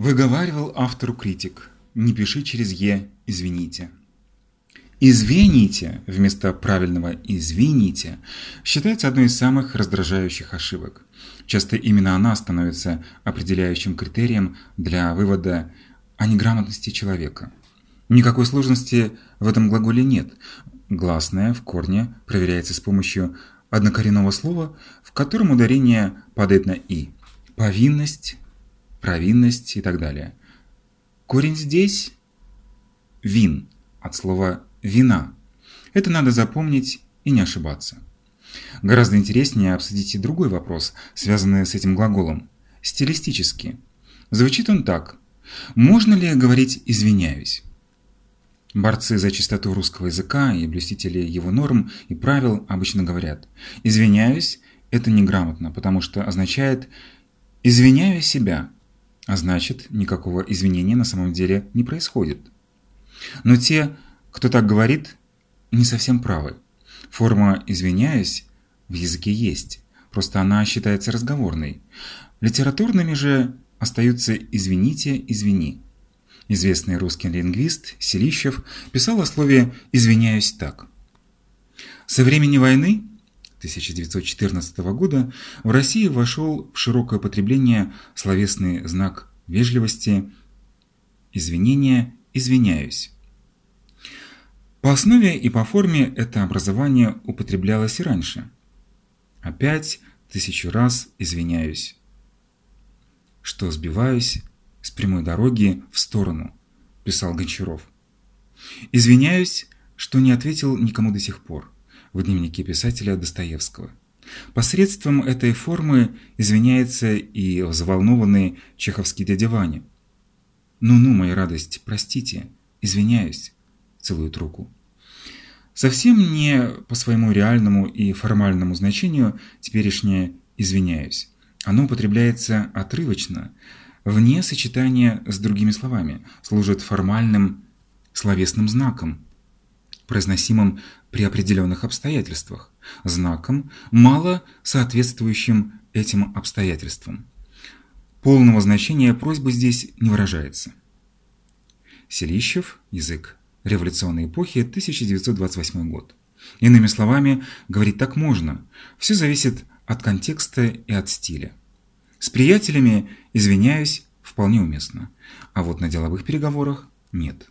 Выговаривал автору критик. Не пиши через «е», извините. «Извините» вместо правильного «извините» считается одной из самых раздражающих ошибок. Часто именно она становится определяющим критерием для вывода о неграмотности человека. Никакой сложности в этом глаголе нет. Гласное в корне проверяется с помощью однокоренного слова, в котором ударение падает на «и». Повинность, провинность и так далее. Корень здесь – «вин» от слова вина. Это надо запомнить и не ошибаться. Гораздо интереснее обсудить и другой вопрос, связанный с этим глаголом. Стилистически. Звучит он так. Можно ли говорить «извиняюсь»? Борцы за чистоту русского языка и блюстители его норм и правил обычно говорят «извиняюсь» – это неграмотно, потому что означает «извиняю себя», а значит, никакого извинения на самом деле не происходит. Но те, кто так говорит, не совсем правы. Форма «извиняюсь» в языке есть, просто она считается разговорной. Литературными же остаются «извините», «извини». Известный русский лингвист Селищев писал о слове «извиняюсь» так. Со времени войны 1914 года в России вошел в широкое потребление словесный знак вежливости «извинения, извиняюсь». По основе и по форме это образование употреблялось и раньше. Опять тысячу раз извиняюсь, что сбиваюсь с прямой дороги в сторону, писал Гончаров. Извиняюсь, что не ответил никому до сих пор в дневнике писателя Достоевского. Посредством этой формы извиняется и взволнованный чеховский дядя Ваня. «Ну-ну, моя радость, простите, извиняюсь» целует руку. Совсем не по своему реальному и формальному значению теперешнее «извиняюсь». Оно употребляется отрывочно, вне сочетания с другими словами, служит формальным словесным знаком, произносимым при определенных обстоятельствах, знаком, мало соответствующим этим обстоятельствам. Полного значения просьбы здесь не выражается. Селищев, язык революционной эпохи 1928 год. Иными словами, говорить так можно. Все зависит от контекста и от стиля. С приятелями, извиняюсь, вполне уместно. А вот на деловых переговорах нет.